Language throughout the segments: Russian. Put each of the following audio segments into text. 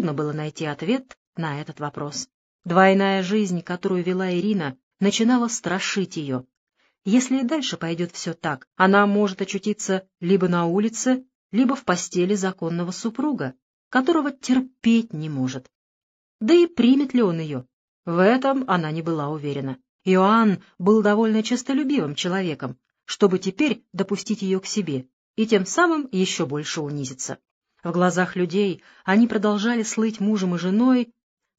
Трудно было найти ответ на этот вопрос. Двойная жизнь, которую вела Ирина, начинала страшить ее. Если и дальше пойдет все так, она может очутиться либо на улице, либо в постели законного супруга, которого терпеть не может. Да и примет ли он ее? В этом она не была уверена. Иоанн был довольно честолюбивым человеком, чтобы теперь допустить ее к себе и тем самым еще больше унизиться. В глазах людей они продолжали слыть мужем и женой,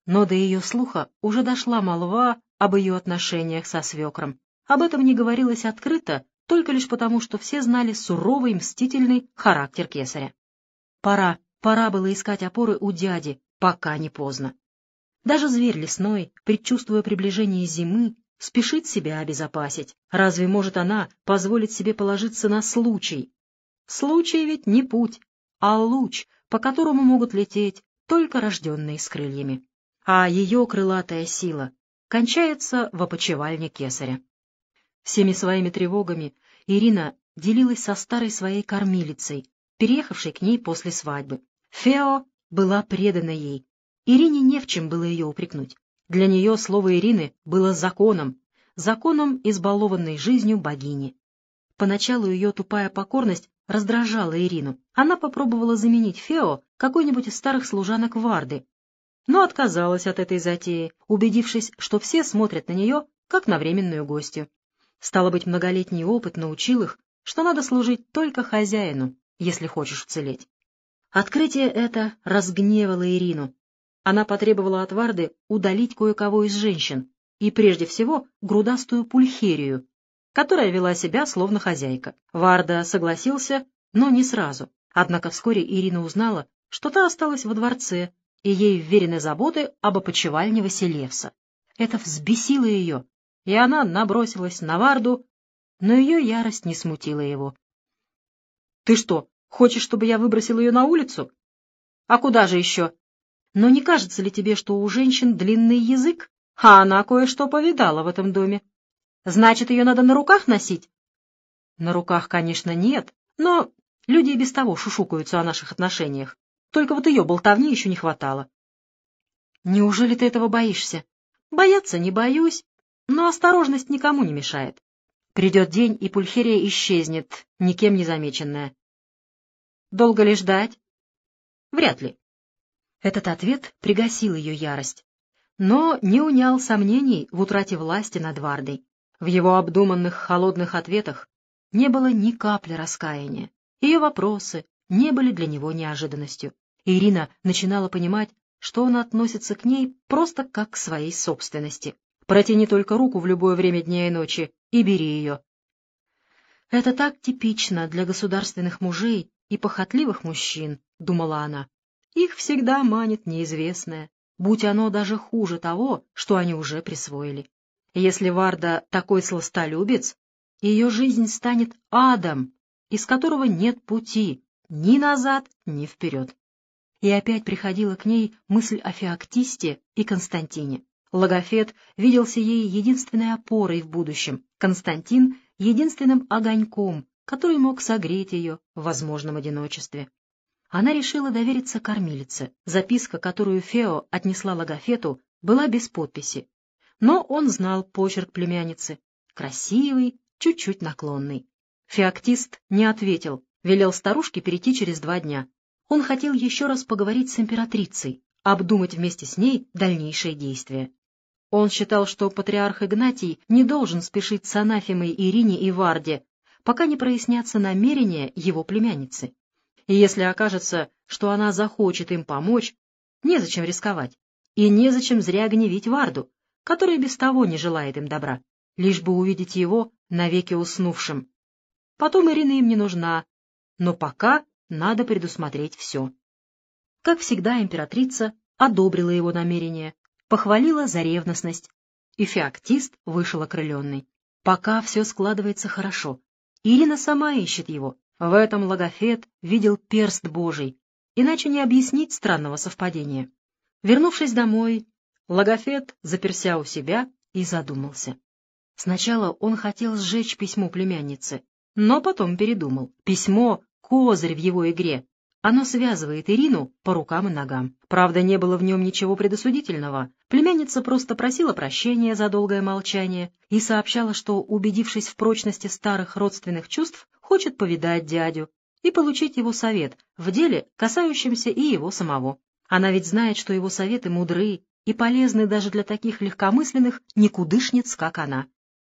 но до ее слуха уже дошла молва об ее отношениях со свекром. Об этом не говорилось открыто, только лишь потому, что все знали суровый, мстительный характер кесаря. Пора, пора было искать опоры у дяди, пока не поздно. Даже зверь лесной, предчувствуя приближение зимы, спешит себя обезопасить. Разве может она позволить себе положиться на случай? Случай ведь не путь, а луч, по которому могут лететь только рожденные с крыльями. А ее крылатая сила кончается в опочивальне кесаря. Всеми своими тревогами Ирина делилась со старой своей кормилицей, переехавшей к ней после свадьбы. Фео была предана ей. Ирине не в чем было ее упрекнуть. Для нее слово Ирины было законом, законом избалованной жизнью богини. Поначалу ее тупая покорность раздражала Ирину. Она попробовала заменить Фео какой-нибудь из старых служанок Варды, но отказалась от этой затеи, убедившись, что все смотрят на нее, как на временную гостью. Стало быть, многолетний опыт научил их, что надо служить только хозяину, если хочешь уцелеть. Открытие это разгневало Ирину. Она потребовала от Варды удалить кое-кого из женщин, и прежде всего грудастую пульхерию, которая вела себя словно хозяйка. Варда согласился, но не сразу. Однако вскоре Ирина узнала, что та осталась во дворце, и ей вверены заботы об опочивальне Василевса. Это взбесило ее, и она набросилась на Варду, но ее ярость не смутила его. — Ты что, хочешь, чтобы я выбросил ее на улицу? — А куда же еще? Но не кажется ли тебе, что у женщин длинный язык, а она кое-что повидала в этом доме? Значит, ее надо на руках носить? На руках, конечно, нет, но люди и без того шушукаются о наших отношениях. Только вот ее болтовни еще не хватало. Неужели ты этого боишься? Бояться не боюсь, но осторожность никому не мешает. Придет день, и пульхерия исчезнет, никем не замеченная. Долго ли ждать? Вряд ли. Этот ответ пригасил ее ярость, но не унял сомнений в утрате власти над Вардой. В его обдуманных холодных ответах не было ни капли раскаяния. Ее вопросы не были для него неожиданностью. Ирина начинала понимать, что он относится к ней просто как к своей собственности. Протяни только руку в любое время дня и ночи и бери ее. Это так типично для государственных мужей и похотливых мужчин, — думала она. Их всегда манит неизвестное, будь оно даже хуже того, что они уже присвоили. Если Варда такой сластолюбец, ее жизнь станет адом, из которого нет пути ни назад, ни вперед. И опять приходила к ней мысль о Феоктисте и Константине. Логофет виделся ей единственной опорой в будущем, Константин — единственным огоньком, который мог согреть ее в возможном одиночестве. Она решила довериться кормилице. Записка, которую Фео отнесла Логофету, была без подписи, но он знал почерк племянницы. Красивый, чуть-чуть наклонный. Феоктист не ответил, велел старушке перейти через два дня. Он хотел еще раз поговорить с императрицей, обдумать вместе с ней дальнейшие действия. Он считал, что патриарх Игнатий не должен спешить с анафемой Ирине и Варде, пока не прояснятся намерения его племянницы. И если окажется, что она захочет им помочь, незачем рисковать, и незачем зря гневить Варду, который без того не желает им добра, лишь бы увидеть его навеки уснувшим. Потом Ирина им не нужна, но пока надо предусмотреть все. Как всегда, императрица одобрила его намерение, похвалила за ревностность, и феоктист вышел окрыленный. Пока все складывается хорошо. Ирина сама ищет его. В этом Логофет видел перст Божий, иначе не объяснить странного совпадения. Вернувшись домой, Логофет заперся у себя и задумался. Сначала он хотел сжечь письмо племянницы, но потом передумал. Письмо — козырь в его игре. Оно связывает Ирину по рукам и ногам. Правда, не было в нем ничего предосудительного. Племянница просто просила прощения за долгое молчание и сообщала, что, убедившись в прочности старых родственных чувств, хочет повидать дядю и получить его совет в деле, касающемся и его самого. Она ведь знает, что его советы мудры и полезны даже для таких легкомысленных никудышниц, как она.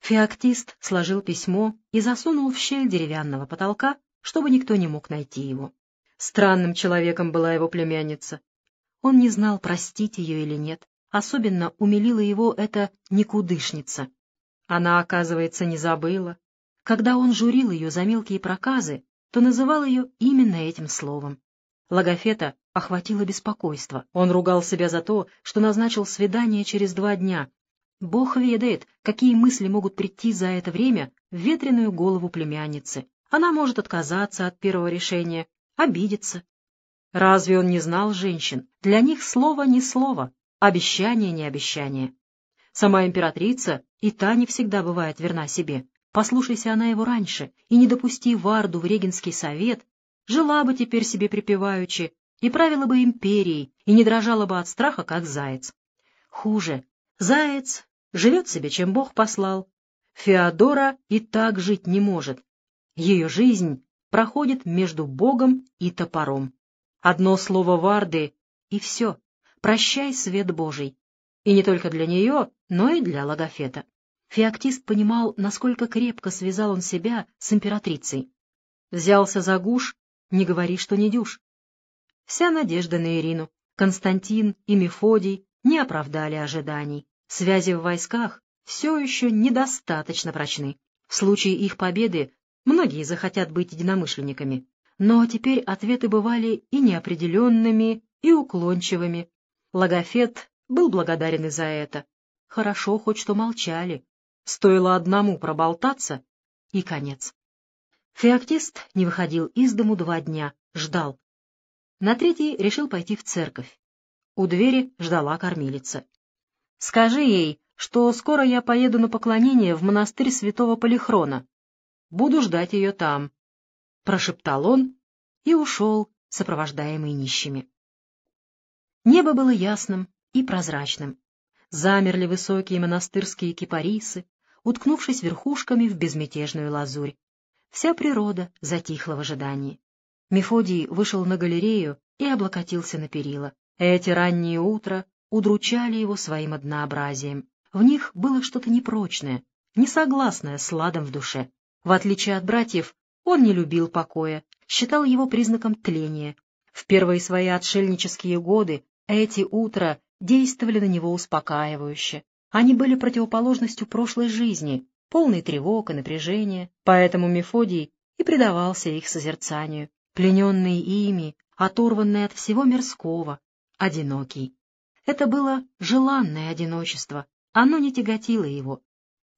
Феоктист сложил письмо и засунул в щель деревянного потолка, чтобы никто не мог найти его. Странным человеком была его племянница. Он не знал, простить ее или нет. Особенно умилила его эта никудышница. Она, оказывается, не забыла. Когда он журил ее за мелкие проказы, то называл ее именно этим словом. Логофета охватило беспокойство. Он ругал себя за то, что назначил свидание через два дня. Бог ведает, какие мысли могут прийти за это время в ветреную голову племянницы. Она может отказаться от первого решения, обидится. Разве он не знал женщин? Для них слово не слово, обещание не обещание. Сама императрица и та не всегда бывает верна себе. Послушайся она его раньше и не допусти Варду в регенский совет, жила бы теперь себе припеваючи и правила бы империей, и не дрожала бы от страха, как заяц. Хуже. Заяц живет себе, чем Бог послал. Феодора и так жить не может. Ее жизнь проходит между Богом и топором. Одно слово Варды — и все. Прощай, свет Божий. И не только для нее, но и для Логофета. Феоктист понимал, насколько крепко связал он себя с императрицей. Взялся за гуш, не говори, что не дюж. Вся надежда на Ирину. Константин и Мефодий не оправдали ожиданий. Связи в войсках все еще недостаточно прочны. В случае их победы Многие захотят быть единомышленниками, но теперь ответы бывали и неопределенными, и уклончивыми. Логофет был благодарен и за это. Хорошо хоть что молчали. Стоило одному проболтаться, и конец. Феоктист не выходил из дому два дня, ждал. На третий решил пойти в церковь. У двери ждала кормилица. — Скажи ей, что скоро я поеду на поклонение в монастырь святого Полихрона. Буду ждать ее там», — прошептал он и ушел, сопровождаемый нищими. Небо было ясным и прозрачным. Замерли высокие монастырские кипарисы, уткнувшись верхушками в безмятежную лазурь. Вся природа затихла в ожидании. Мефодий вышел на галерею и облокотился на перила. Эти ранние утра удручали его своим однообразием. В них было что-то непрочное, несогласное с ладом в душе. В отличие от братьев, он не любил покоя, считал его признаком тления. В первые свои отшельнические годы эти утра действовали на него успокаивающе. Они были противоположностью прошлой жизни, полной тревог и напряжения, поэтому Мефодий и предавался их созерцанию, плененный ими, оторванный от всего мирского, одинокий. Это было желанное одиночество, оно не тяготило его.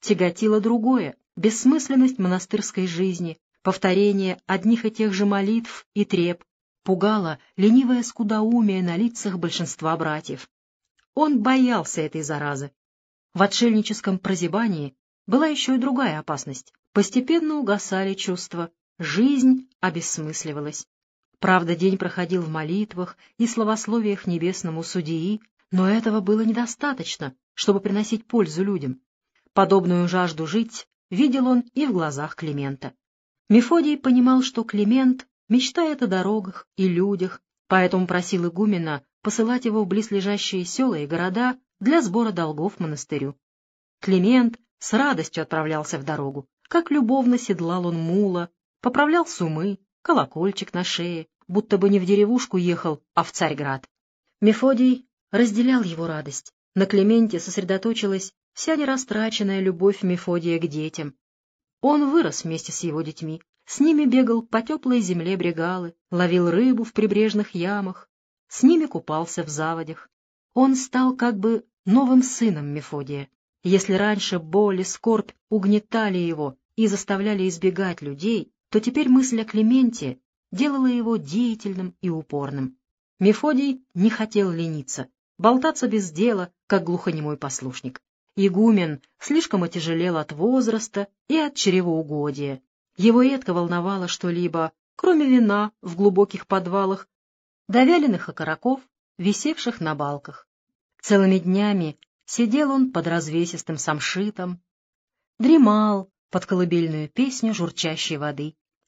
Тяготило другое, Бессмысленность монастырской жизни, повторение одних и тех же молитв и треп, пугало ленивое скудоумие на лицах большинства братьев. Он боялся этой заразы. В отшельническом прозябании была еще и другая опасность. Постепенно угасали чувства, жизнь обессмысливалась. Правда, день проходил в молитвах и словословиях небесному судьи, но этого было недостаточно, чтобы приносить пользу людям. Подобную жажду жить видел он и в глазах Климента. Мефодий понимал, что Климент мечтает о дорогах и людях, поэтому просил игумена посылать его в близлежащие села и города для сбора долгов монастырю. Климент с радостью отправлялся в дорогу. Как любовно седлал он мула, поправлял сумы, колокольчик на шее, будто бы не в деревушку ехал, а в Царьград. Мефодий разделял его радость. На Клименте сосредоточилась вся нерастраченная любовь Мефодия к детям. Он вырос вместе с его детьми, с ними бегал по теплой земле брегалы, ловил рыбу в прибрежных ямах, с ними купался в заводях. Он стал как бы новым сыном Мефодия. Если раньше боль и скорбь угнетали его и заставляли избегать людей, то теперь мысль о Клементе делала его деятельным и упорным. Мефодий не хотел лениться, болтаться без дела, как глухонемой послушник. Игумен слишком отяжелел от возраста и от чревоугодия. Его редко волновало что-либо кроме вина в глубоких подвалах, до вяленых окороков, висевших на балках. Целыми днями сидел он под развесистым самшитом, дремал под колыбельную песню журчащей воды.